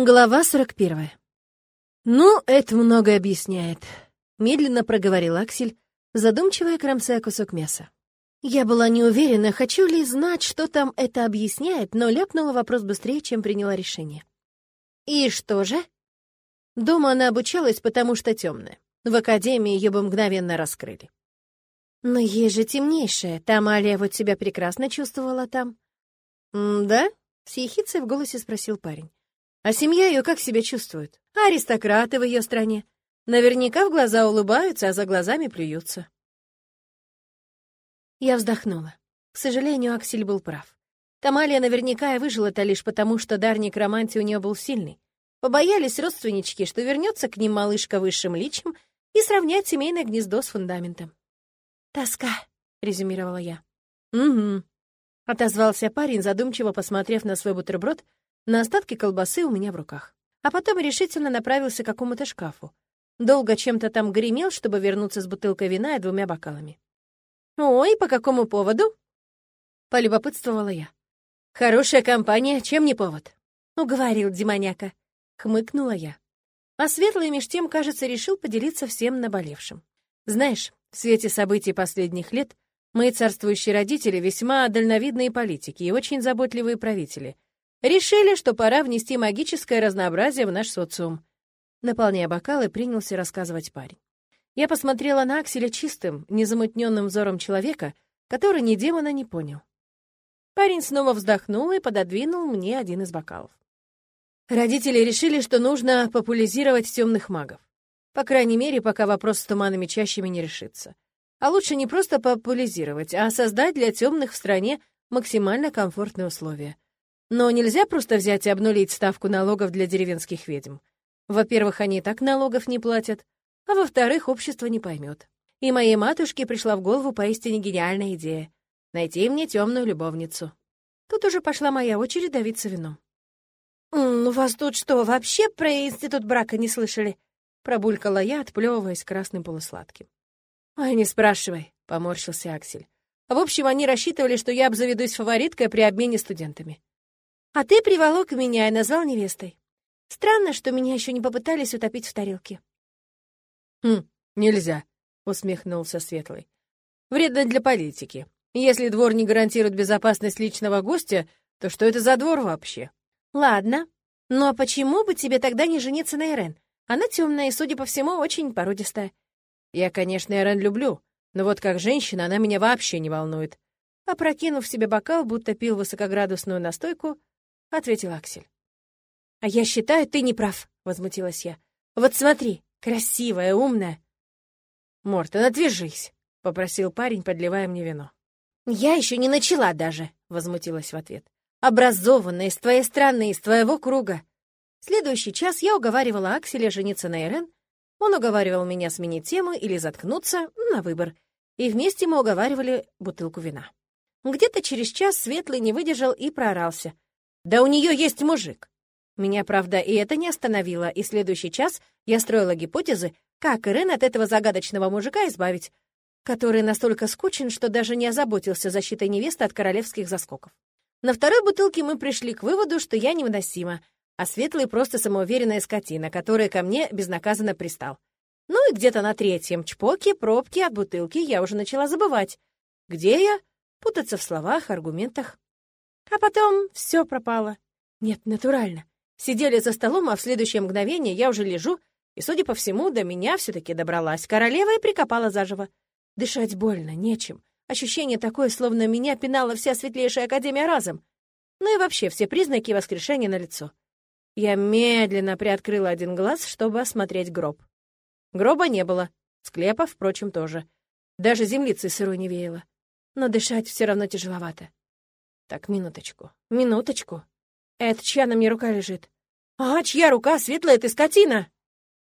Глава 41. «Ну, это многое объясняет», — медленно проговорил Аксель, задумчиво кромсая кусок мяса. Я была не уверена, хочу ли знать, что там это объясняет, но ляпнула вопрос быстрее, чем приняла решение. «И что же?» Дома она обучалась, потому что темная. В академии ее бы мгновенно раскрыли. «Но есть же темнейшая. Там Алия вот себя прекрасно чувствовала там». «Да?» — с ехицей в голосе спросил парень. А семья ее как себя чувствует? Аристократы в ее стране. Наверняка в глаза улыбаются, а за глазами плюются. Я вздохнула. К сожалению, Аксель был прав. Тамалия наверняка и выжила-то лишь потому, что дар некромантии у нее был сильный. Побоялись родственнички, что вернется к ним малышка высшим личем и сравнять семейное гнездо с фундаментом. «Тоска», — резюмировала я. «Угу», — отозвался парень, задумчиво посмотрев на свой бутерброд на остатки колбасы у меня в руках. А потом решительно направился к какому-то шкафу. Долго чем-то там гремел, чтобы вернуться с бутылкой вина и двумя бокалами. «Ой, по какому поводу?» — полюбопытствовала я. «Хорошая компания, чем не повод?» — уговорил демоняка. Хмыкнула я. А Светлый меж тем, кажется, решил поделиться всем наболевшим. Знаешь, в свете событий последних лет мои царствующие родители весьма дальновидные политики и очень заботливые правители — Решили, что пора внести магическое разнообразие в наш социум. Наполняя бокалы, принялся рассказывать парень. Я посмотрела на Акселя чистым, незамутненным взором человека, который ни демона не понял. Парень снова вздохнул и пододвинул мне один из бокалов. Родители решили, что нужно популяризировать темных магов. По крайней мере, пока вопрос с туманными чащами не решится. А лучше не просто популяризировать, а создать для темных в стране максимально комфортные условия — но нельзя просто взять и обнулить ставку налогов для деревенских ведьм. Во-первых, они и так налогов не платят, а во-вторых, общество не поймет. И моей матушке пришла в голову поистине гениальная идея — найти мне темную любовницу. Тут уже пошла моя очередь давиться вином. «У вас тут что, вообще про институт брака не слышали?» — пробулькала я, отплевываясь красным полусладким. «Ой, не спрашивай», — поморщился Аксель. В общем, они рассчитывали, что я обзаведусь фавориткой при обмене студентами. А ты приволок меня и назвал невестой. Странно, что меня еще не попытались утопить в тарелке. Хм, нельзя, усмехнулся Светлый. Вредно для политики. Если двор не гарантирует безопасность личного гостя, то что это за двор вообще? Ладно. Ну а почему бы тебе тогда не жениться на Ирен? Она темная и, судя по всему, очень породистая. Я, конечно, Ирен люблю, но вот как женщина она меня вообще не волнует. Опрокинув себе бокал, будто пил высокоградусную настойку, — ответил Аксель. «А я считаю, ты не прав», — возмутилась я. «Вот смотри, красивая, умная». «Мортон, отвяжись», — попросил парень, подливая мне вино. «Я еще не начала даже», — возмутилась в ответ. «Образованная, из твоей страны, из твоего круга». Следующий час я уговаривала Акселя жениться на Ирен, он уговаривал меня сменить тему или заткнуться на выбор, и вместе мы уговаривали бутылку вина. Где-то через час Светлый не выдержал и проорался — да у нее есть мужик. Меня, правда, и это не остановило, и следующий час я строила гипотезы, как Ирен от этого загадочного мужика избавить, который настолько скучен, что даже не озаботился защитой невесты от королевских заскоков. На второй бутылке мы пришли к выводу, что я невыносима, а Светлый просто самоуверенная скотина, которая ко мне безнаказанно пристал. Ну и где-то на третьем чпоке, пробки от бутылки я уже начала забывать. Где я? Путаться в словах, аргументах. А потом все пропало. Нет, натурально. Сидели за столом, а в следующее мгновение я уже лежу, и, судя по всему, до меня все-таки добралась королева и прикопала заживо. Дышать больно, нечем. Ощущение такое, словно меня пинала вся светлейшая академия разом. Ну и вообще все признаки воскрешения на лицо. Я медленно приоткрыла один глаз, чтобы осмотреть гроб. Гроба не было, склепа, впрочем, тоже. Даже землицы сырой не веяло. Но дышать все равно тяжеловато. Так, минуточку, минуточку. Это чья на мне рука лежит? А, чья рука, светлая ты скотина?